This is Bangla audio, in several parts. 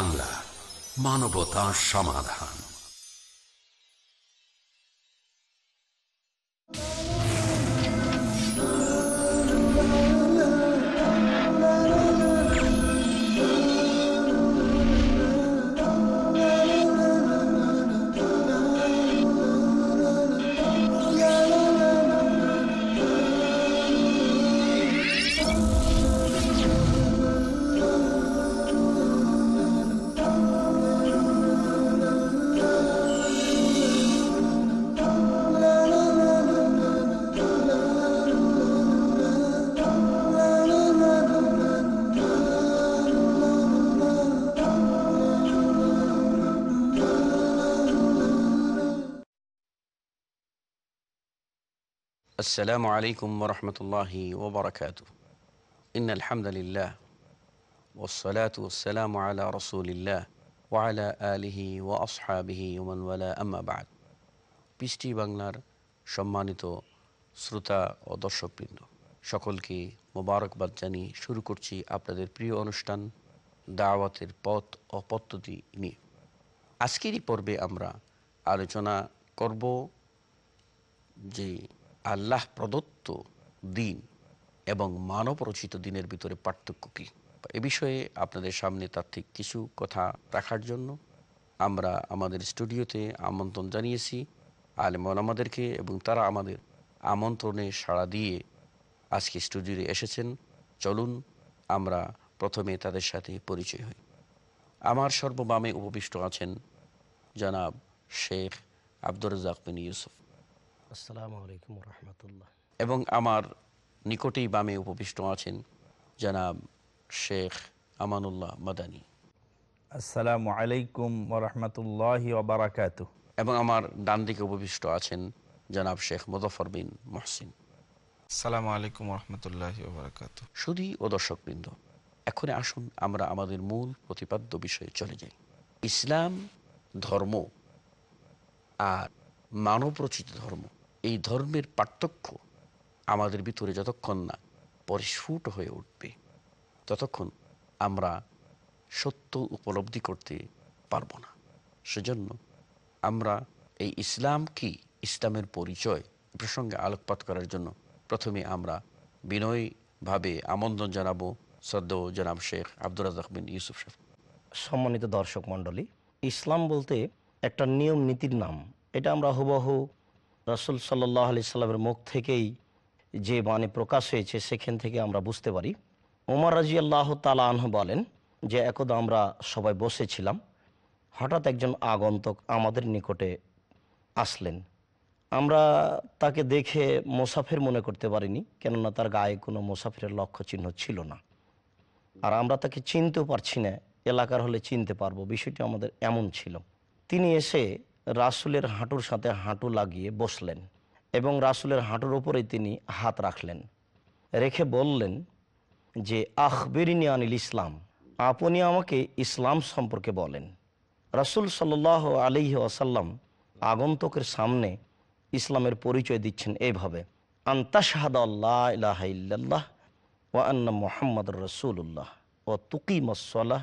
বাংলা মানবতা সমাধান। السلام عليكم ورحمة الله وبركاته إن الحمد لله والصلاة والسلام على رسول الله وعلى آله وأصحابه ومن ولا أما بعد পিস্টি বাংলার সম্মানিত শ্রোতা ও দর্শকবৃন্দ সকলকে মোবারকবাদ জানিয়ে শুরু করছি আপনাদের প্রিয় অনুষ্ঠান দাওয়াতের পথ ও পদ্ধতি নিয়ে আজকেরই পর্বে আমরা আলোচনা করব যে আল্লাহ প্রদত্ত দিন এবং মানব রচিত দিনের ভিতরে পার্থক্য কী? এ বিষয়ে আপনাদের সামনে তাত্ত্বিক কিছু কথা রাখার জন্য আমরা আমাদের স্টুডিওতে আমন্ত্রণ জানিয়েছি। আলেম আমাদেরকে এবং তারা আমাদের আমন্ত্রণে সাড়া দিয়ে আজকে স্টুডিওতে এসেছেন। চলুন আমরা প্রথমে তাদের সাথে পরিচয় হই। আমার সর্ববামে উপবিষ্ট আছেন জনাব শেখ আব্দুর রাজাক বিন ইউসুফ। এবং আমার নিকটেই বামে উপবিষ্ট আছেন জনাব শেখ আমানুল্লাহ মাদানী। আসসালামু আলাইকুম ওরহমতুল্লাহ ওবরাকাত এবং আমার ডান দিকে উপবিষ্ট আছেন জনাব শেখ মুজফর বিন মহসিন। সালামু আলাইকুম রহমতুল্লাহ বারকাত সুদী ও দর্শকবৃন্দ এখন আসুন আমরা আমাদের মূল প্রতিপাদ্য বিষয়ে চলে যাই। ইসলাম ধর্ম আর মানব রচিত ধর্ম। এই ধর্মের পার্থক্য আমাদের ভিতরে যতক্ষণ না পরিস্ফুট হয়ে উঠবে, ততক্ষণ আমরা সত্য উপলব্ধি করতে পারব না। সেজন্য আমরা এই ইসলাম কি ইসলামের পরিচয় প্রসঙ্গে আলোকপাত করার জন্য প্রথমে আমরা বিনয়ভাবে আমন্ত্রণ জানাব সদ্য জনাব শেখ আব্দুর রাজাক বিন ইউসুফ শেখ সম্মানিত দর্শক মণ্ডলী, ইসলাম বলতে একটা নিয়ম নীতির নাম। এটা আমরা হুবহু রসুল সাল্লাহ আলি সাল্লামের মুখ থেকেই যে বাণী প্রকাশ হয়েছে, সেখান থেকে আমরা বুঝতে পারি। ওমর রাজি আল্লাহ তালা আনহু বলেন যে, একদা আমরা সবাই বসেছিলাম, হঠাৎ একজন আগন্তক আমাদের নিকটে আসলেন। আমরা তাকে দেখে মোসাফের মনে করতে পারিনি, কেননা তার গায়ে কোনো মোসাফিরের লক্ষ্য চিহ্ন ছিল না। আর আমরা তাকে চিনতেও পারছি না, এলাকার হলে চিনতে পারব, বিষয়টি আমাদের এমন ছিল। তিনি এসে রাসুলের হাঁটুর সাথে হাঁটু লাগিয়ে বসলেন এবং রাসুলের হাঁটুর ওপরেই তিনি হাত রাখলেন। রেখে বললেন, যে আখবেরিনী আনিল ইসলাম, আপনি আমাকে ইসলাম সম্পর্কে বলেন। রাসুল সাল আলিহি আসাল্লাম আগন্তকের সামনে ইসলামের পরিচয় দিচ্ছেন এইভাবে, আন্তাশাহাদ আল্লাহ ও আন্না মোহাম্মদ রসুল্লাহ ও তুকি তুকিমসলাহ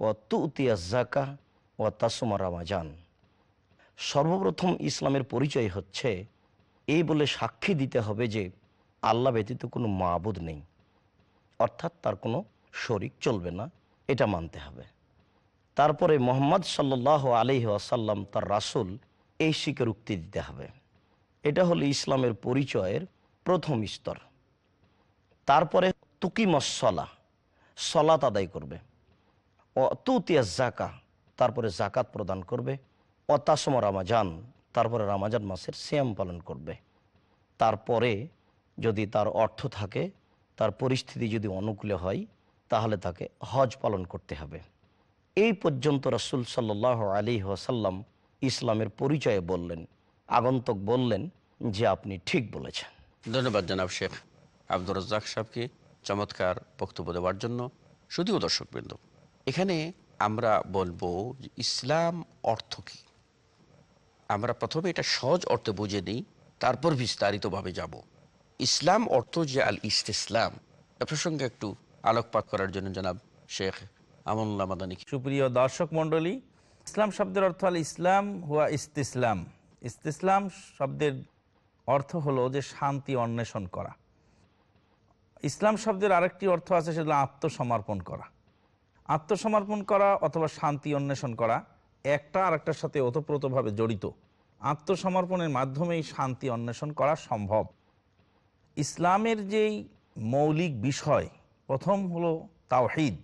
ও তুতিয়া জাকা ও তাসুমা রামাজান। সর্বপ্রথম ইসলামের পরিচয় হচ্ছে এই বলে সাক্ষী দিতে হবে যে আল্লাহ ব্যতীত কোনো মাবুদ নেই। অর্থাৎ তার কোনো শরিক চলবে না, এটা মানতে হবে। তারপরে মোহাম্মদ সাল্লাহ আলহি আসাল্লাম তার রাসুল এই স্বীকারোক্তি দিতে হবে। এটা হলো ইসলামের পরিচয়ের প্রথম স্তর। তারপরে তুকিমসলা সলাত আদায় করবে। ও তুতিয়া জাকা তারপরে জাকাত প্রদান করবে। অতাসম রামাজান, তারপরে রামাজান মাসের শ্যাম পালন করবে। তারপরে যদি তার অর্থ থাকে, তার পরিস্থিতি যদি অনুকূলে হয়, তাহলে তাকে হজ পালন করতে হবে। এই পর্যন্ত রসুল সাল্লাহ আলী ওয়াসাল্লাম ইসলামের পরিচয়ে বললেন, আগন্তক বললেন যে আপনি ঠিক বলেছেন। ধন্যবাদ জনাব শেখ আব্দুর রাজ্জাক সাহেবকে চমৎকার বক্তব্য দেওয়ার জন্য। শুধুও দর্শকবৃন্দ, এখানে আমরা বলব ইসলাম অর্থ কী? আমরা প্রথমে এটা সহজ অর্থে বুঝে নিই, তারপর বিস্তারিতভাবে যাব। ইসলাম অর্থ যে আল ইসলাম এ প্রসঙ্গে একটু আলোকপাত করার জন্য জনাব শেখ আমল্লা মাদানী? সুপ্রিয় দর্শক মণ্ডলী, ইসলাম শব্দের অর্থ হল ইসলাম হুয়া ইস্তিসলাম। ইস্তিসলাম শব্দের অর্থ হলো যে শান্তি অন্বেষণ করা। ইসলাম শব্দের আরেকটি অর্থ আছে সেগুলো আত্মসমর্পণ করা। আত্মসমর্পণ করা অথবা শান্তি অন্বেষণ করা। একটা আরেকটার সাথে ওতপ্রোতভাবে জড়িত। আত্মসমর্পণের মাধ্যমেই শান্তি অন্বেষণ করা সম্ভব। ইসলামের যেই মৌলিক বিষয়, প্রথম হলো তাওহিদ।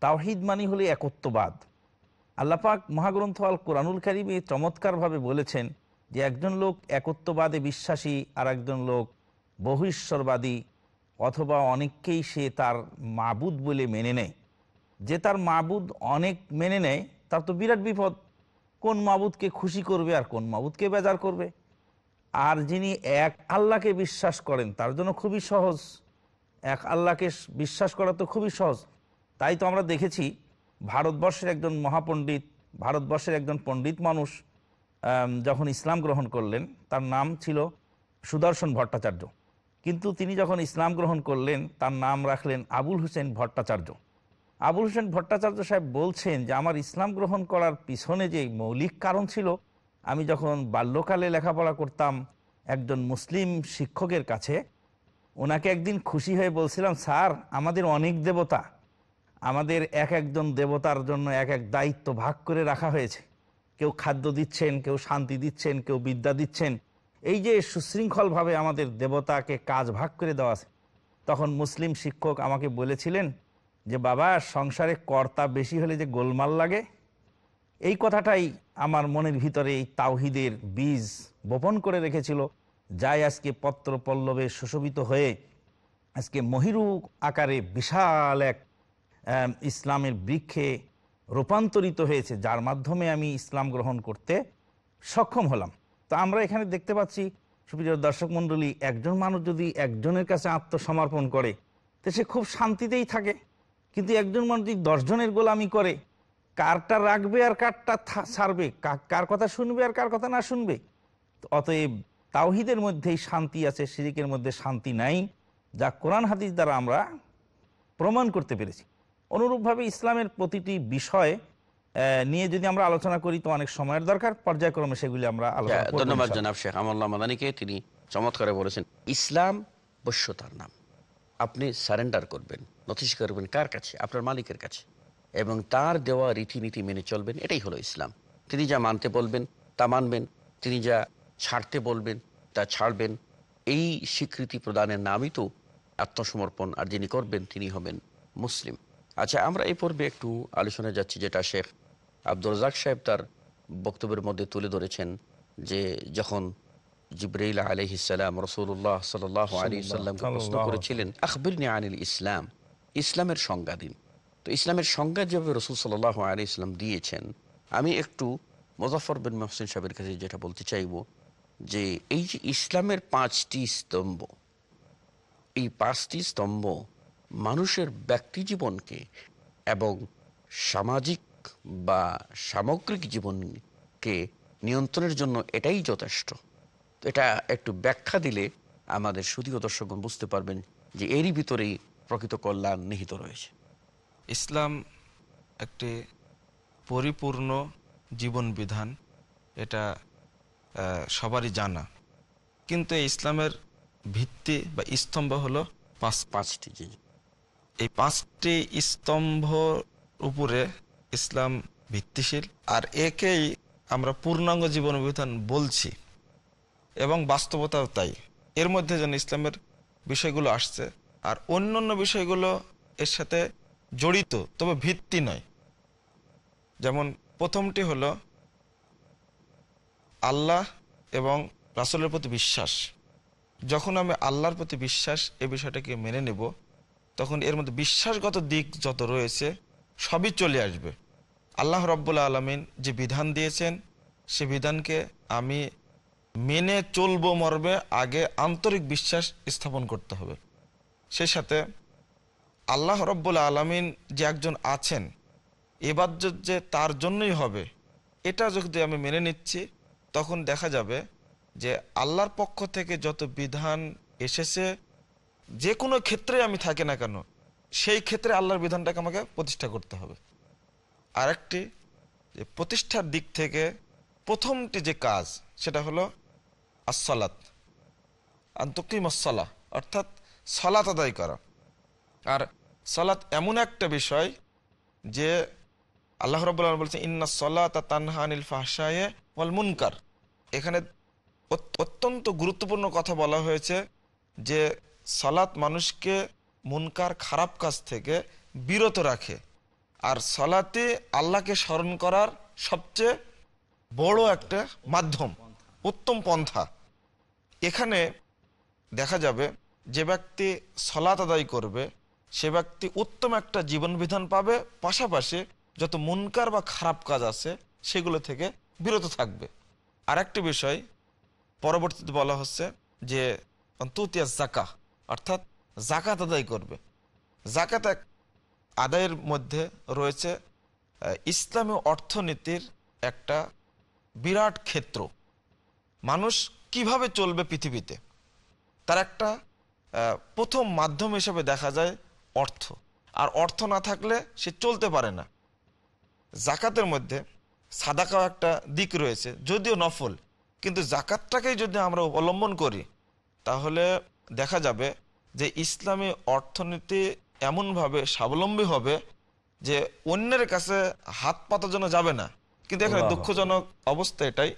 তাওহিদ মানে হলো একত্ববাদ। আল্লাপাক মহাগ্রন্থ আল কোরআনুল কারিমে চমৎকারভাবে বলেছেন যে একজন লোক একত্ববাদে বিশ্বাসী আর একজন লোক বহিশ্বরবাদী অথবা অনেককেই সে তার মাবুদ বলে মেনে নেয়। যে তার মাবুদ অনেক মেনে নেয় তার তো বিরাট বিপদ। কোন মাবুদকে খুশি করবে আর কোন মাবুদকে বেজার করবে? আর যিনি এক আল্লাহকে বিশ্বাস করেন, তার জন্য খুবই সহজ। এক আল্লাহকে বিশ্বাস করা তো খুবই সহজ। তাই তো আমরা দেখেছি ভারতবর্ষের একজন মহাপণ্ডিত, ভারতবর্ষের একজন পণ্ডিত মানুষ যখন ইসলাম গ্রহণ করলেন, তার নাম ছিল সুদর্শন ভট্টাচার্য। কিন্তু তিনি যখন ইসলাম গ্রহণ করলেন, তার নাম রাখলেন আবুল হুসেন ভট্টাচার্য। আবুল হোসেন ভট্টাচার্য সাহেব বলছেন যে, আমার ইসলাম গ্রহণ করার পিছনে যে মৌলিক কারণ ছিল, আমি যখন বাল্যকালে লেখাপড়া করতাম, একজন মুসলিম শিক্ষকের কাছে, ওনাকে একদিন খুশি হয়ে বলছিলাম, স্যার, আমাদের অনেক দেবতা, আমাদের এক একজন দেবতার জন্য এক এক দায়িত্ব ভাগ করে রাখা হয়েছে। কেউ খাদ্য দিচ্ছেন, কেউ শান্তি দিচ্ছেন, কেউ বিদ্যা দিচ্ছেন। এই যে সুশৃঙ্খলভাবে আমাদের দেবতাকে কাজ ভাগ করে দেওয়া আছে। তখন মুসলিম শিক্ষক আমাকে বলেছিলেন যে, বাবা, সংসারে কর্তা বেশি হলে যে গোলমাল লাগে? এই কথাটাই আমার মনের ভিতরে এই তাওহিদের বীজ বপন করে রেখেছিল। যাই আজকে পত্র পল্লবে সুশোভিত হয়ে আজকে মহিরু আকারে বিশাল এক ইসলামের বৃক্ষে রূপান্তরিত হয়েছে, যার মাধ্যমে আমি ইসলাম গ্রহণ করতে সক্ষম হলাম। তো আমরা এখানে দেখতে পাচ্ছি, সুপ্রিয় দর্শক মণ্ডলী, একজন মানুষ যদি একজনের কাছে আত্মসমর্পণ করে, তো সে খুব শান্তিতেই থাকে। কিন্তু একজন মানুষ যদি দশজনের গোলামি করে কারটা রাখবে আর কারটা ছাড়বে কার কথা শুনবে আর কার কথা না শুনবে? অতএব তাওহিদের মধ্যেই শান্তি আছে সিরিকের মধ্যে শান্তি নাই যা কোরআন হাদিস দ্বারা আমরা প্রমাণ করতে পেরেছি। অনুরূপভাবে ইসলামের প্রতিটি বিষয় নিয়ে যদি আমরা আলোচনা করি তো অনেক সময়ের দরকার। পর্যায়ক্রমে সেগুলি আমরা আলোচনা হ্যাঁ, ধন্যবাদ। জনাব শেখ আমল্লা মাদানীকে। তিনি চমৎকারে বলেছেন ইসলাম বশ্যতার নাম। আপনি সারেন্ডার করবেন। নথি করবেন কার কাছে? আপনার মালিকের কাছে। এবং তার দেওয়া রীতিনীতি মেনে চলবেন, এটাই হলো ইসলাম। তিনি যা মানতে বলবেন, তা মানবেন। তিনি যা ছাড়তে বলবেন, তা ছাড়বেন। এই স্বীকৃতি প্রদানের নামই তো আত্মসমর্পণ, আর যিনি করবেন, তিনি হবেন মুসলিম। আচ্ছা আমরা এই পর্বে একটু আলোচনায় যাচ্ছি, যেটা শেখ আব্দুল রাজাক সাহেব তার বক্তব্যের মধ্যে তুলে ধরেছেন যে যখন জিব্রাইল আলহিসাম রসুল্লাহ সাল আলী সাল্লামকে প্রশ্ন করেছিলেন আখবিরনি আনিল ইসলাম? ইসলামের সংজ্ঞা দিন। তো ইসলামের সংজ্ঞা যেভাবে রসুল সাল্লাহ আলী ইসলাম দিয়েছেন আমি একটু মুজাফর বিন মহসিন সাহেবের কাছে যেটা বলতে চাইব যে এই যে ইসলামের পাঁচটি স্তম্ভ এই পাঁচটি স্তম্ভ মানুষের ব্যক্তি জীবনকে এবং সামাজিক বা সামগ্রিক জীবনকে নিয়ন্ত্রণের জন্য এটাই যথেষ্ট। এটা একটু ব্যাখ্যা দিলে আমাদের সুদীয় দর্শকগণ বুঝতে পারবেন যে এরই ভিতরেই প্রকৃত কল্যাণ নিহিত রয়েছে। ইসলাম একটি পরিপূর্ণ জীবন বিধান এটা সবারই জানা। কিন্তু ইসলামের ভিত্তি বা স্তম্ভ হলো পাঁচ পাঁচটি জিনিস। এই পাঁচটি স্তম্ভ উপরে ইসলাম ভিত্তিশীল। আর একেই আমরা পূর্ণাঙ্গ জীবন বিধান বলছি। এবং বাস্তবতাও তাই। এর মধ্যে যেন ইসলামের বিষয়গুলো আসছে, আর অন্য অন্য বিষয়গুলো এর সাথে জড়িত, তবে ভিত্তি নয়। যেমন প্রথমটি হলো আল্লাহ এবং রাসূলের প্রতি বিশ্বাস। যখন আমি আল্লাহর প্রতি বিশ্বাস এ বিষয়টাকে মেনে নেব, তখন এর মধ্যে বিশ্বাসগত দিক যত রয়েছে, সবই চলে আসবে। আল্লাহ রব্বুল আলমিন যে বিধান দিয়েছেন, সে বিধানকে আমি মেনে চলবো মর্মে আগে আন্তরিক বিশ্বাস স্থাপন করতে হবে। সেই সাথে আল্লাহ রব্বুল আলমিন যে একজন আছেন এবার যে তার জন্যই হবে, এটা যদি আমি মেনে নিচ্ছি, তখন দেখা যাবে যে আল্লাহর পক্ষ থেকে যত বিধান এসেছে, যে কোনো ক্ষেত্রে আমি থাকি না কেন, সেই ক্ষেত্রে আল্লাহর বিধানটাকে আমাকে প্রতিষ্ঠা করতে হবে। আরেকটি, যে প্রতিষ্ঠার দিক থেকে প্রথমটি যে কাজ, সেটা হলো আসলাত আন্তকিম আসলা অর্থাৎ সলাত আদায় করা। আর সলাত এমন একটা বিষয় যে আল্লাহ রব বলছেন, ইন্না সলাত তানহানিল ফাহসায়ে ওয়াল মুনকার। এখানে অত্যন্ত গুরুত্বপূর্ণ কথা বলা হয়েছে যে সলাৎ মানুষকে মুনকার, খারাপ কাজ থেকে বিরত রাখে। আর সলাতে আল্লাহকে স্মরণ করার সবচেয়ে বড় একটা মাধ্যম, উত্তম পন্থা। এখানে দেখা যাবে যে ব্যক্তি সলাত আদায় করবে, সে ব্যক্তি উত্তম একটা জীবন বিধান পাবে, পাশাপাশি যত মুনকার বা খারাপ কাজ আছে, সেগুলো থেকে বিরত থাকবে। আরেকটি বিষয় পরবর্তীতে বলা হচ্ছে যে তুতিয়া জাকা অর্থাৎ জাকাত আদায় করবে। জাকাত আদায়ের মধ্যে রয়েছে ইসলামী অর্থনীতির একটা বিরাট ক্ষেত্র। মানুষ কীভাবে চলবে পৃথিবীতে? তার একটা প্রথম মাধ্যম হিসেবে দেখা যায় অর্থ। আর অর্থ না থাকলে সে চলতে পারে না। জাকাতের মধ্যে সাদাকাও একটা দিক রয়েছে যদিও নফল। কিন্তু জাকাতটাকেই যদি আমরা অবলম্বন করি তাহলে দেখা যাবে যে ইসলামী অর্থনীতি এমনভাবে স্বাবলম্বী হবে যে অন্যের কাছে হাত পাতা জন্য যাবে না। কিন্তু এখানে দুঃখজনক অবস্থা এটাই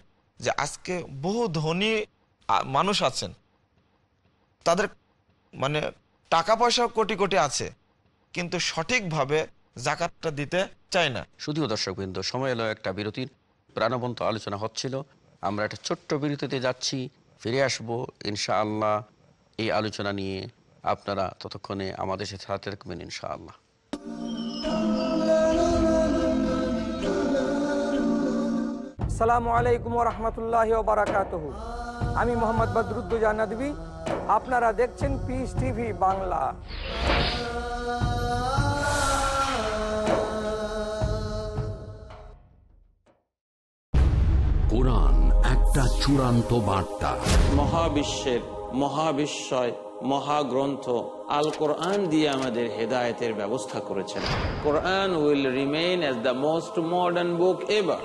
যে আজকে বহু ধনী মানুষ আছেন। তাদের মানে টাকা পয়সা কোটি কোটি আছে, কিন্তু সঠিকভাবে জাকাতটা দিতে চায় না। শুধুও দর্শকবৃন্দ সময় এলো একটা বিরতির। প্রাণবন্ত আলোচনা হচ্ছিল। আমরা একটা ছোট্ট বিরতিতে যাচ্ছি, ফিরে আসব ইনশাআল্লাহ। এই আলোচনা নিয়ে আপনারা ততক্ষণে আমাদের সাথে রাখবেন ইনশাআল্লাহ। আসসালামু আলাইকুম রহমতুল্লাহ বারাকাত আমি মোহাম্মদ বদরুদ্দুজা নদী আপনারা দেখছেন পিস টিভি বাংলা। কোরআন একটা চূড়ান্ত বার্তা। মহাবিশ্বের মহাবিশ্বয় মহাগ্রন্থ আল কোরআন দিয়ে আমাদের হেদায়েতের ব্যবস্থা করেছেন। Quran will remain as the most modern book ever.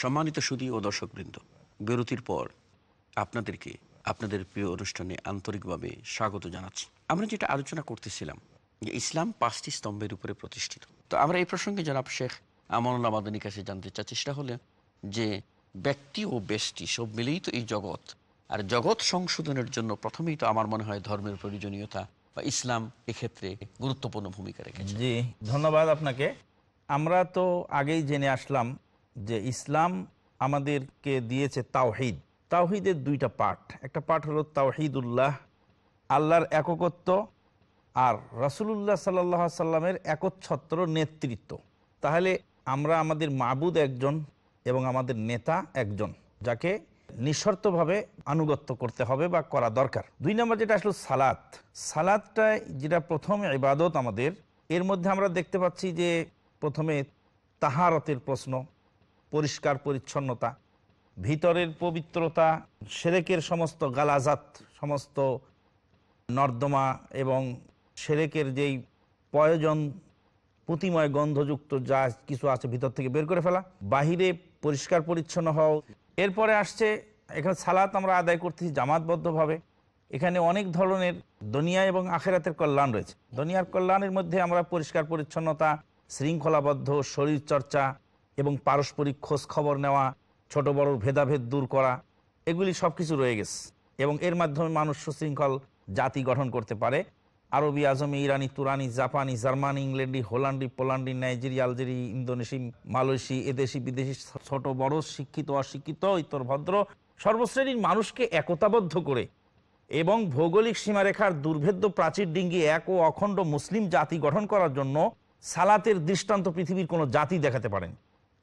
সম্মানিত সুদী ও দর্শকবৃন্দ, বিরতির পর আপনাদেরকে আপনাদের প্রিয় অনুষ্ঠানে আন্তরিকভাবে স্বাগত জানাচ্ছি। আমরা যেটা আলোচনা করতেছিলাম যে ইসলাম পাঁচটি স্তম্ভের উপরে প্রতিষ্ঠিত। তো আমরা এই প্রসঙ্গে জনাব শেখ আমানুল্লাহ মাদানির কাছে জানতে চাচ্ছি, সেটা হলে যে ব্যক্তি ও বেষ্টি সব মিলেই তো এই জগৎ। আর জগৎ সংশোধনের জন্য প্রথমেই তো আমার মনে হয় ধর্মের প্রয়োজনীয়তা বা ইসলাম এক্ষেত্রে গুরুত্বপূর্ণ ভূমিকা রেখেছে। জি, ধন্যবাদ আপনাকে। আমরা তো আগেই জেনে আসলাম যে ইসলাম আমাদেরকে দিয়েছে তাওহিদ। তাওহিদের দুইটা পাঠ। একটা পাঠ হলো তাওহিদুল্লাহ, আল্লাহর এককত্ব আর রসুলুল্লাহ সাল্লাহ সাল্লামের একচ্ছত্র নেতৃত্ব। তাহলে আমরা আমাদের মাবুদ একজন এবং আমাদের নেতা একজন, যাকে নিঃশর্তভাবে আনুগত্য করতে হবে বা করা দরকার। দুই নম্বর যেটা আসলো সালাত। সালাদটা যেটা প্রথম ইবাদত আমাদের, এর মধ্যে আমরা দেখতে পাচ্ছি যে প্রথমে তাহারতের প্রশ্ন পরিষ্কার পরিচ্ছন্নতা, ভিতরের পবিত্রতা, সেরেকের সমস্ত গালাজাত, সমস্ত নর্দমা এবং সেরেকের যেই প্রয়োজন পুঁতিময় গন্ধযুক্ত যা কিছু আছে ভিতর থেকে বের করে ফেলা, বাহিরে পরিষ্কার পরিচ্ছন্ন হও। এরপরে আসছে, এখানে সালাত আমরা আদায় করতেছি জামাতবদ্ধভাবে। এখানে অনেক ধরনের দুনিয়া এবং আখেরাতের কল্যাণ রয়েছে। দুনিয়ার কল্যাণের মধ্যে আমরা পরিষ্কার পরিচ্ছন্নতা, শৃঙ্খলাবদ্ধ শরীর চর্চা এবং পারস্পরিক খোঁজ খবর নেওয়া, ছোট বড় ভেদাভেদ দূর করা, এগুলি সব কিছু রয়ে গেছে এবং এর মাধ্যমে মানুষ সুশৃঙ্খল জাতি গঠন করতে পারে। আরবি আজমি, ইরানি, তুরানি, জাপানি, জার্মানি, ইংল্যান্ডি, হোল্যান্ডি, পোল্যান্ডি, নাইজেরিয়া, আলজেরি ইন্দোনেশি মালয়েশি এদেশি বিদেশি ছোট বড়, শিক্ষিত, অশিক্ষিত, ইতর ভদ্র, সর্বশ্রেণীর মানুষকে একতাবদ্ধ করে এবং ভৌগোলিক সীমারেখার দুর্ভেদ্য প্রাচীর ডিঙ্গি এক ও অখণ্ড মুসলিম জাতি গঠন করার জন্য সালাতের দৃষ্টান্ত পৃথিবীর কোনো জাতি দেখাতে পারেন।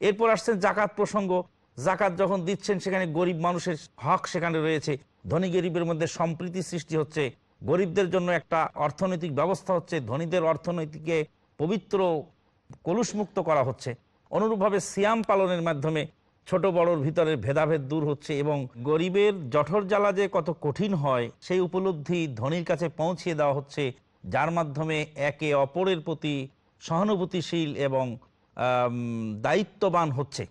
এরপর আসছেন জাকাত প্রসঙ্গ। জাকাত যখন দিচ্ছেন, সেখানে গরিব মানুষের হক সেখানে রয়েছে। ধনী গরিবের মধ্যে সম্প্রীতি সৃষ্টি হচ্ছে। গরিবদের জন্য একটা অর্থনৈতিক ব্যবস্থা হচ্ছে। ধনীদের অর্থনৈতিকে পবিত্র কলুষমুক্ত করা হচ্ছে। অনুরূপভাবে সিয়াম পালনের মাধ্যমে ছোট বড়র ভিতরে ভেদাভেদ দূর হচ্ছে এবং গরিবের জঠর জ্বালা যে কত কঠিন হয়, সেই উপলব্ধি ধনীর কাছে পৌঁছিয়ে দেওয়া হচ্ছে, যার মাধ্যমে একে অপরের প্রতি সহানুভূতিশীল এবং দায়িত্ববান হচ্ছে।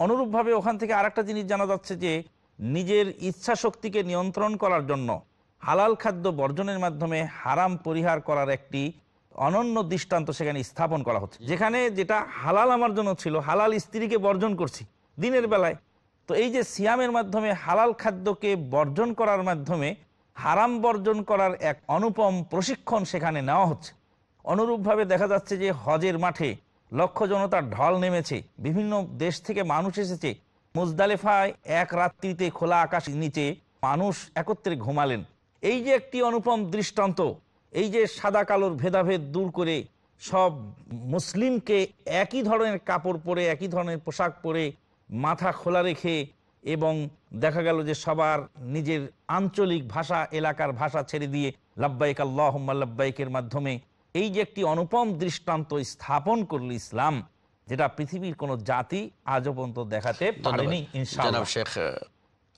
অনুরূপভাবে ওখান থেকে আরেকটা জিনিস জানা যাচ্ছে যে, নিজের ইচ্ছা শক্তিকে নিয়ন্ত্রণ করার জন্য হালাল খাদ্য বর্জনের মাধ্যমে হারাম পরিহার করার একটি অনন্য দৃষ্টান্ত সেখানে স্থাপন করা হচ্ছে। যেখানে যেটা হালাল আমার জন্য ছিল, হালাল স্ত্রীকে বর্জন করছি দিনের বেলায়। তো এই যে সিয়ামের মাধ্যমে হালাল খাদ্যকে বর্জন করার মাধ্যমে হারাম বর্জন করার এক অনুপম প্রশিক্ষণ সেখানে নেওয়া হচ্ছে। অনুরূপভাবে দেখা যাচ্ছে যে হজের মাঠে লক্ষ জনতার ঢল নেমেছে। বিভিন্ন দেশ থেকে মানুষ এসেছে। মুজদালেফায় এক রাত্রিতে খোলা আকাশ নিচে মানুষ একত্রে ঘুমালেন। এই যে একটি অনুপম দৃষ্টান্ত, এই যে সাদা কালোর ভেদাভেদ দূর করে সব মুসলিমকে একই ধরনের কাপড় পরে, একই ধরনের পোশাক পরে মাথা খোলা রেখে এবং দেখা গেল যে সবার নিজের আঞ্চলিক ভাষা, এলাকার ভাষা ছেড়ে দিয়ে, লাব্বাইক আল্লাহ লাব্বাইকের মাধ্যমে এই যে একটি অনুপম দৃষ্টান্ত স্থাপন করল ইসলাম যেটা পৃথিবীর কোন জাতি আজও পর্যন্ত দেখাতে পারেনি ধন্যবাদ ইনশাআল্লাহ। জনাব শেখ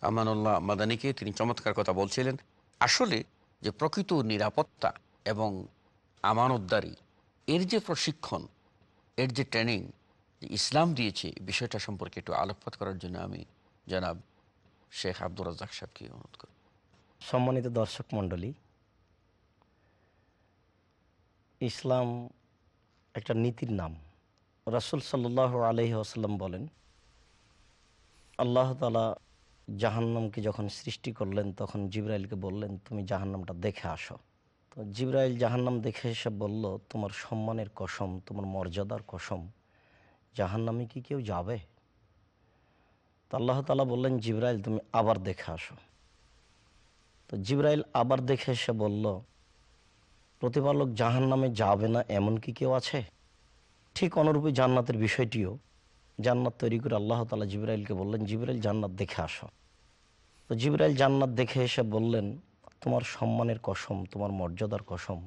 আমানুল্লাহ মাদানিকে তিনি চমৎকার কথা বলছিলেন। আসলে যে প্রকৃত নিরাপত্তা এবং আমানতদারি এর যে প্রশিক্ষণ এর যে ট্রেনিং ইসলাম দিয়েছে বিষয়টা সম্পর্কে একটু আলোকপাত করার জন্য আমি জানাব শেখ আব্দুর রাজাক সাহেবকে অনুরোধ করি। সম্মানিত দর্শক মণ্ডলী ইসলাম একটা নীতির নাম। রাসুল সাল্লাহ আলহি আসাল্লাম বলেন, আল্লাহ তালা জাহান্নামকে যখন সৃষ্টি করলেন, তখন জিব্রাইলকে বললেন, তুমি জাহান্নামটা দেখে আসো। তো জিব্রাইল জাহান্নাম দেখে এসে বলল, তোমার সম্মানের কসম, তোমার মর্যাদার কসম, জাহান্নামে কি কেউ যাবে? তো আল্লাহ তালা বললেন, জিব্রাইল, তুমি আবার দেখে আসো। তো জিব্রাইল আবার দেখে এসে বলল প্রতিপালক জাহান নামে যাবে না এমন কি কেউ আছে? ঠিক অনুরূপী জান্নাতের বিষয়টিও। জান্নাত তৈরি করে আল্লাহ তালা জিব্রাইলকে বললেন, জিব্রাইল, জান্নাত দেখে আসো। তো জিব্রাইল জান্নাত দেখে এসে বললেন, তোমার সম্মানের কসম, তোমার মর্যাদার কসম,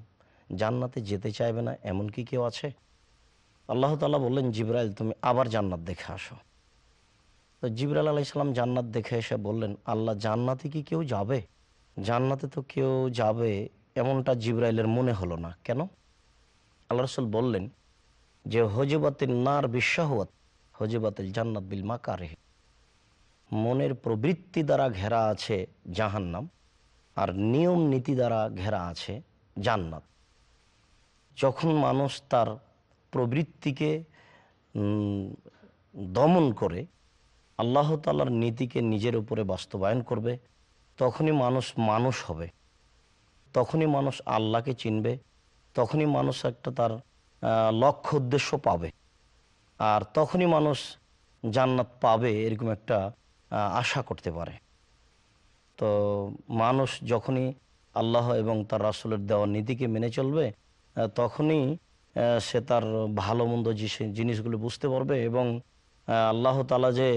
জান্নাতে যেতে চাইবে না এমন কি কেউ আছে? আল্লাহ তালা বললেন, জিব্রাইল, তুমি আবার জান্নাত দেখে আসো। তো জিবরাল আলাইসাল্লাম জান্নাত দেখে এসে বললেন, আল্লাহ জান্নাতে কি কেউ যাবে? জান্নাতে তো কেউ যাবে এমনটা জিব্রাইলের মনে হলো না। কেন? আল্লাহ রসুল বললেন যে হজিবাতিল নার বিশ্বাহত হজিবাতিল জান্নাত বিল মাকারে মনের প্রবৃত্তি দ্বারা ঘেরা আছে জাহান্নাম আর নিয়ম নীতি দ্বারা ঘেরা আছে জান্নাত। যখন মানুষ তার প্রবৃত্তিকে দমন করে, আল্লাহ তালার নীতিকে নিজের উপরে বাস্তবায়ন করবে, তখনই মানুষ মানুষ হবে। তখনই মানুষ আল্লাহকে চিনবে, তখনই মানুষ একটা তার লক্ষ্য উদ্দেশ্য পাবে। আর তখনই মানুষ জান্নাত পাবে এরকম একটা আশা করতে পারে। তো মানুষ যখনই আল্লাহ এবং তার রাসুলের দেওয়া নীতিকে মেনে চলবে তখনই সে তার ভালো মন্দ জিনিসগুলো বুঝতে পারবে এবং আল্লাহ তালা যে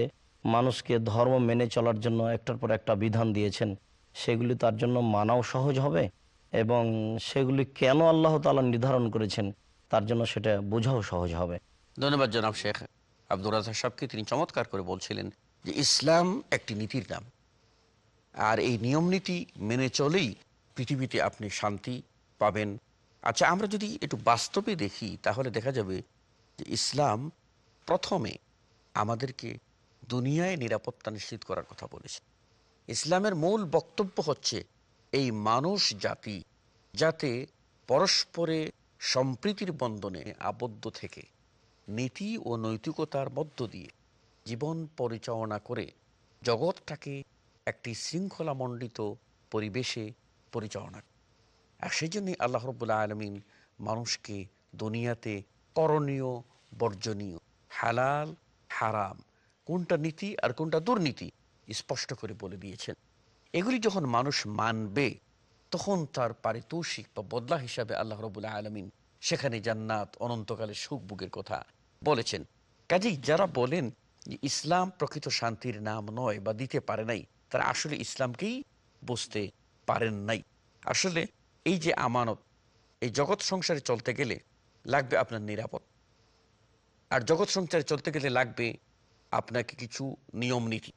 মানুষকে ধর্ম মেনে চলার জন্য একটার পর একটা বিধান দিয়েছেন, সেগুলি তার জন্য মানাও সহজ হবে। এবং সেগুলি কেন আল্লাহ তালা নির্ধারণ করেছেন, তার জন্য সেটা বোঝাও সহজ হবে। ধন্যবাদ জনাব শেখ আব্দুর রাজাক সাহেবকে। তিনি চমৎকার করে বলছিলেন যে ইসলাম একটি নীতির নাম। আর এই নিয়ম নীতি মেনে চলেই পৃথিবীতে আপনি শান্তি পাবেন। আচ্ছা আমরা যদি একটু বাস্তবে দেখি, তাহলে দেখা যাবে যে ইসলাম প্রথমে আমাদেরকে দুনিয়ায় নিরাপত্তা নিশ্চিত করার কথা বলেছে। ইসলামের মূল বক্তব্য হচ্ছে এই মানুষ জাতি যাতে পরস্পরে সম্প্রীতির বন্ধনে আবদ্ধ থেকে, নীতি ও নৈতিকতার মধ্য দিয়ে জীবন পরিচালনা করে জগৎটাকে একটি শৃঙ্খলামণ্ডিত পরিবেশে পরিচালনা আর সেই জন্যই আল্লাহ রব্বুল্লাহ আলমিন মানুষকে দুনিয়াতে করণীয়, বর্জনীয়, হালাল, হারাম কোনটা নীতি আর কোনটা দুর্নীতি স্পষ্ট করে বলে দিয়েছেন। এগুলি যখন মানুষ মানবে, তখন তার পারিতোষিক বা বদলা হিসাবে আল্লাহ রবুল্লাহ আলমিন সেখানে জান্নাত, অনন্তকালে সুখ বুকের কথা বলেছেন। কাজেই যারা বলেন যে ইসলাম প্রকৃত শান্তির নাম নয় বা দিতে পারে নাই, তারা আসলে ইসলামকেই বুঝতে পারেন নাই। আসলে এই যে আমানত, এই জগৎ সংসারে চলতে গেলে লাগবে আপনার নিরাপদ। আর জগৎ সংসারে চলতে গেলে লাগবে আপনাকে কিছু নিয়ম নীতি।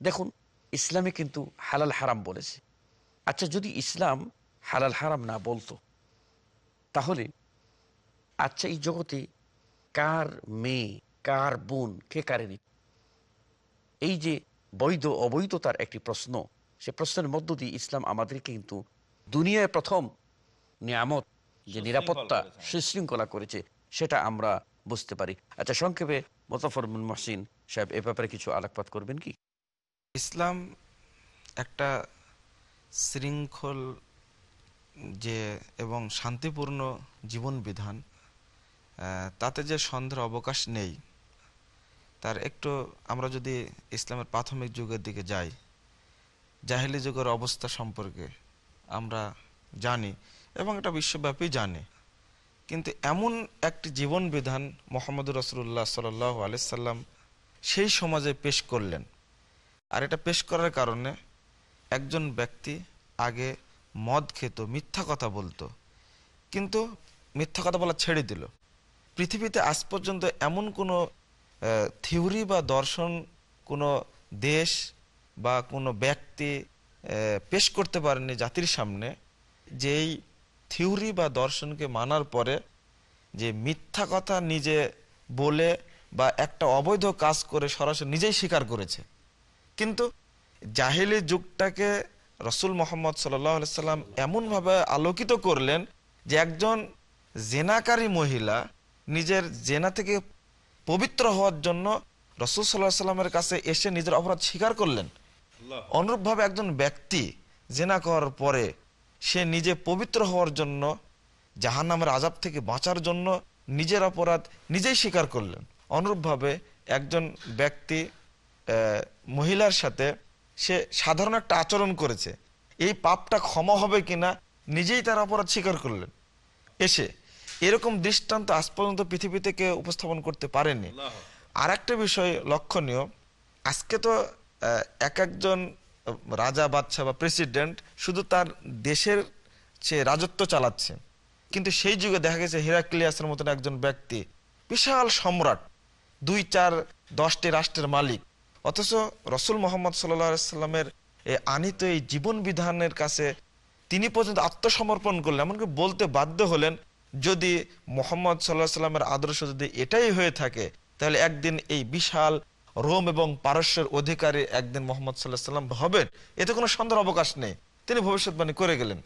দেখুন ইসলামে কিন্তু হালাল হারাম বলেছে। আচ্ছা যদি ইসলাম হালাল হারাম না বলতো তাহলে আচ্ছা এই জগতে কার মেয়ে কার বোন কে কারে নিত? এই যে বৈধ অবৈধতার একটি প্রশ্ন সে প্রশ্নের মধ্য দিয়ে ইসলাম আমাদেরকে কিন্তু দুনিয়ায় প্রথম নিয়ামত যে নিরাপত্তা সুশৃঙ্খলা করেছে সেটা আমরা বুঝতে পারি। আচ্ছা সংক্ষেপে মোতাফর মহসিন সাহেব এ ব্যাপারে কিছু আলোকপাত করবেন কি? ইসলাম একটা শৃঙ্খল যে এবং শান্তিপূর্ণ জীবন বিধান তাতে যে সন্দেহের অবকাশ নেই, তার একটু আমরা যদি ইসলামের প্রাথমিক যুগের দিকে যাই, জাহেলি যুগের অবস্থা সম্পর্কে আমরা জানি এবং এটা বিশ্বব্যাপী জানি। কিন্তু এমন একটি জীবন বিধান মোহাম্মদ রসুল্লাহ সাল আলাইসাল্লাম সেই সমাজে পেশ করলেন। আর এটা পেশ করার কারণে একজন ব্যক্তি আগে মদ খেত, মিথ্যা কথা বলতো। কিন্তু মিথ্যা কথা বলা ছেড়ে দিল। পৃথিবীতে আজ পর্যন্ত এমন কোনো থিওরি বা দর্শন কোনো দেশ বা কোনো ব্যক্তি পেশ করতে পারেনি জাতির সামনে, যেই থিওরি বা দর্শনকে মানার পরে যে মিথ্যা কথা নিজে বলে বা একটা অবৈধ কাজ করে সরাসরি নিজেই স্বীকার করেছে। কিন্তু জাহেলি যুগটাকে রসুল মোহাম্মদ সাল্লাম এমনভাবে আলোকিত করলেন যে একজন জেনাকারী মহিলা নিজের জেনা থেকে পবিত্র হওয়ার জন্য রসুল সাল্লাহ সাল্লামের কাছে এসে নিজের অপরাধ স্বীকার করলেন। অনুরূপভাবে একজন ব্যক্তি জেনা করার পরে সে নিজে পবিত্র হওয়ার জন্য জাহান নামের আজাব থেকে বাঁচার জন্য নিজের অপরাধ নিজেই স্বীকার করলেন। অনুরূপভাবে একজন ব্যক্তি আহ, মহিলার সাথে সে সাধারণ একটা আচরণ করেছে। এই পাপটা ক্ষমা হবে কিনা নিজেই তার অপরাধ স্বীকার করলেন। এসে এরকম দৃষ্টান্ত আজ পর্যন্ত পৃথিবীতে কেউ উপস্থাপন করতে পারেনি আর একটা বিষয় লক্ষণীয় আজকে তো এক একজন রাজা বাদশাহ বা প্রেসিডেন্ট শুধু তার দেশের সে রাজত্ব চালাচ্ছে। কিন্তু সেই যুগে দেখা গেছে হিরাক্লিয়াসের মতন একজন ব্যক্তি বিশাল সম্রাট দুই চার দশটি রাষ্ট্রের মালিক। অথচ রসুল মোহাম্মদ সাল্লামের আনিত এই জীবন বিধানের কাছে তিনি পর্যন্ত আত্মসমর্পণ করলেন, এমনকি বলতে বাধ্য হলেন, যদি মোহাম্মদ সাল্লাহ সাল্লামের আদর্শ যদি এটাই হয়ে থাকে, তাহলে একদিন এই বিশাল রোম এবং পারস্যের অধিকারী একদিন মোহাম্মদ সাল্লাহ সাল্লাম হবেন। এতে কোনো সন্দেহ অবকাশ নেই। তিনি ভবিষ্যৎবাণী করে গেলেন।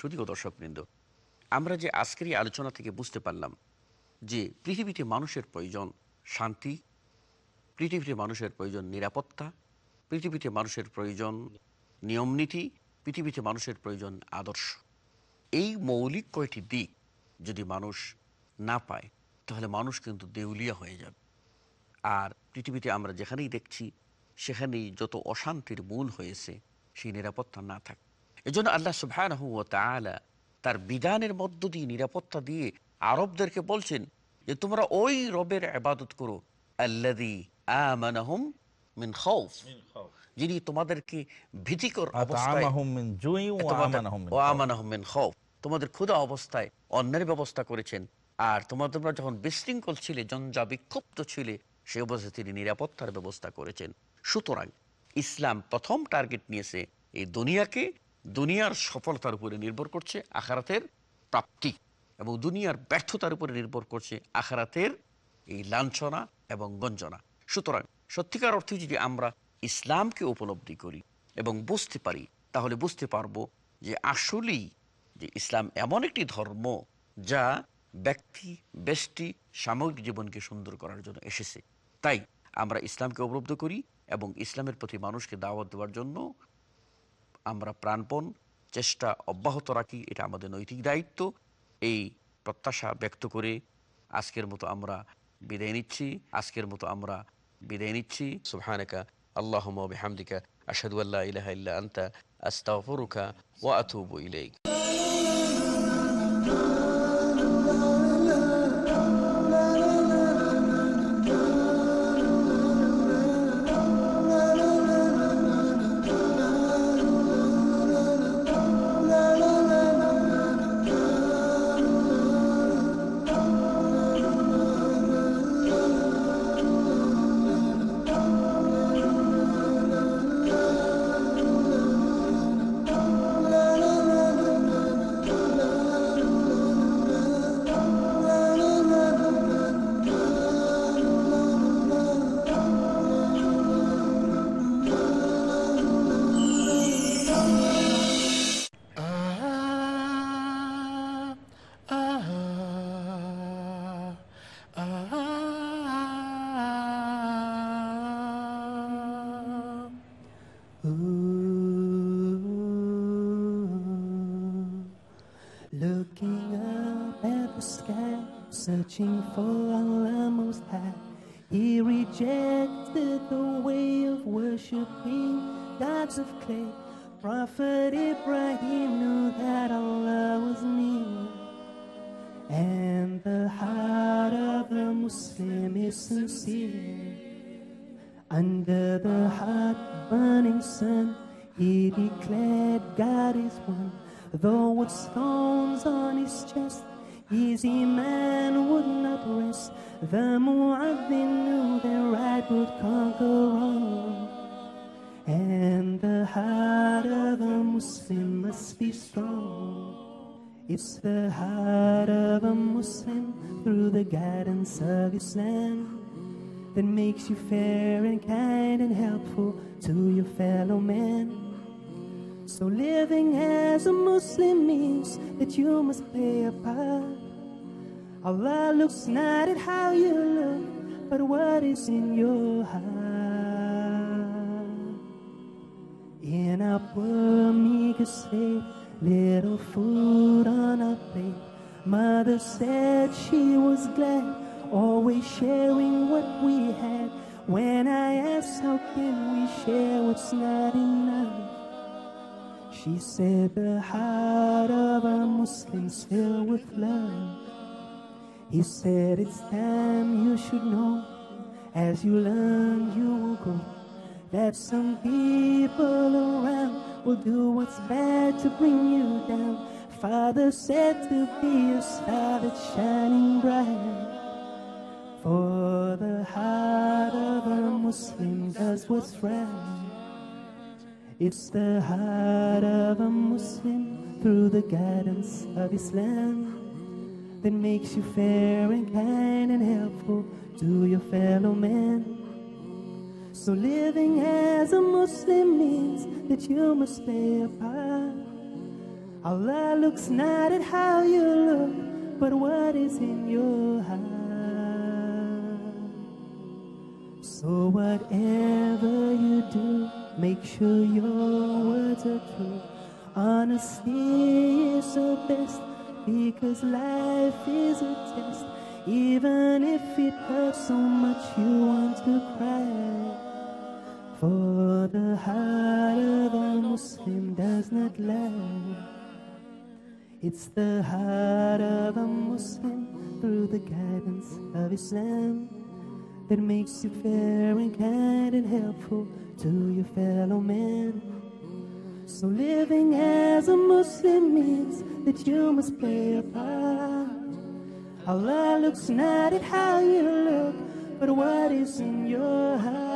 সুদীয় দর্শকবৃন্দ, আমরা যে আজকের আলোচনা থেকে বুঝতে পারলাম যে পৃথিবীতে মানুষের প্রয়োজন শান্তি পৃথিবীতে মানুষের প্রয়োজন নিরাপত্তা, পৃথিবীতে মানুষের প্রয়োজন নিয়মনীতি পৃথিবীতে মানুষের প্রয়োজন আদর্শ। এই মৌলিক কয়টি দিক যদি মানুষ না পায়, তাহলে মানুষ কিন্তু দেউলিয়া হয়ে যাবে। আর পৃথিবীতে আমরা যেখানেই দেখছি, সেখানেই যত অশান্তির মূল হয়েছে, সেই নিরাপত্তা না থাকে। এজন্য আল্লাহ তাআলা তার বিধানের মধ্য দিয়ে নিরাপত্তা দিয়ে আরবদেরকে বলছেন যে, তোমরা ওই রবের ইবাদত করো, আল্লাযী আমানাহুম মিন খাউফ যিনি তোমাদেরকে ভীতিকর অবস্থায় তোমাদের- আমানাহুম মিন ও খাউফ। আমানাহুম মিন খাউফ। তোমাদের ক্ষুধা অবস্থায় অন্যের ব্যবস্থা করেছেন। আর তোমাদের যখন বিশৃঙ্খল ছিলে জঞ্জা বিক্ষুব্ধ ছিলে সে অবস্থায় তিনি নিরাপত্তার ব্যবস্থা করেছেন। সুতরাং ইসলাম প্রথম টার্গেট নিয়েছে এই দুনিয়াকে দুনিয়ার সফলতার উপরে নির্ভর করছে আখারাতের প্রাপ্তি। এবং দুনিয়ার ব্যর্থতার উপরে নির্ভর করছে আখারাতের এই লাঞ্ছনা এবং গঞ্জনা। সুতরাং সত্যিকার অর্থে যদি আমরা ইসলামকে উপলব্ধি করি এবং বুঝতে পারি, তাহলে বুঝতে পারব যে আসলেই যে ইসলাম এমন একটি ধর্ম যা ব্যক্তি ব্যষ্টি সাময়িক জীবনকে সুন্দর করার জন্য এসেছে। তাই আমরা ইসলামকে উপলব্ধ করি এবং ইসলামের প্রতি মানুষকে দাওয়াত দেওয়ার জন্য আমরা প্রাণপণ চেষ্টা অব্যাহত রাখি, এটা আমাদের নৈতিক দায়িত্ব। এই প্রত্যাশা ব্যক্ত করে আজকের মতো আমরা বিদায় নিচ্ছি। আজকের মতো আমরা বিদায় নিচ্ছি সুবহানাকা আল্লাহুম্মা বিহামদিকা আশহাদু আল্লা ইলাহা ইল্লা আনতা আস্তাগফিরুকা ওয়া আতুবু ইলাইক for Allah Most High, he rejected the way of worshipping gods of clay. Prophet Ibrahim knew that Allah was near, and the heart of a Muslim is sincere. Under the hot burning sun, he declared God is one. Though with stones on his chest, his iman would not rest. The Mu'adhin knew that right would conquer wrong. And the heart of a Muslim must be strong. It's the heart of a Muslim through the guidance of Islam that makes you fair and kind and helpful to your fellow man. So living as a Muslim means that you must play a part. Allah looks not at how you look, but what is in your heart. In our poor meager state, little food on our plate. Mother said she was glad, always sharing what we had. When I asked how can we share what's not enough, she said the heart of a Muslim's filled with love. He said it's time you should know, as you learn you will grow, that some people around will do what's bad to bring you down. Father said to be a star that's shining bright. For the heart of a Muslim does what's right. It's the heart of a Muslim through the guidance of Islam that makes you fair and kind and helpful to your fellow man. So living as a Muslim means that you must play a part. Allah looks not at how you look, but what is in your heart. So whatever you do, make sure your words are true. Honesty is the best because life is a test. Even if it hurts so much, you want to cry. For the heart of a Muslim does not lie. It's the heart of a Muslim through the guidance of Islam that makes you fair and kind and helpful to your fellow man. So living as a Muslim means that you must play a part. Allah looks not at how you look, but what is in your heart.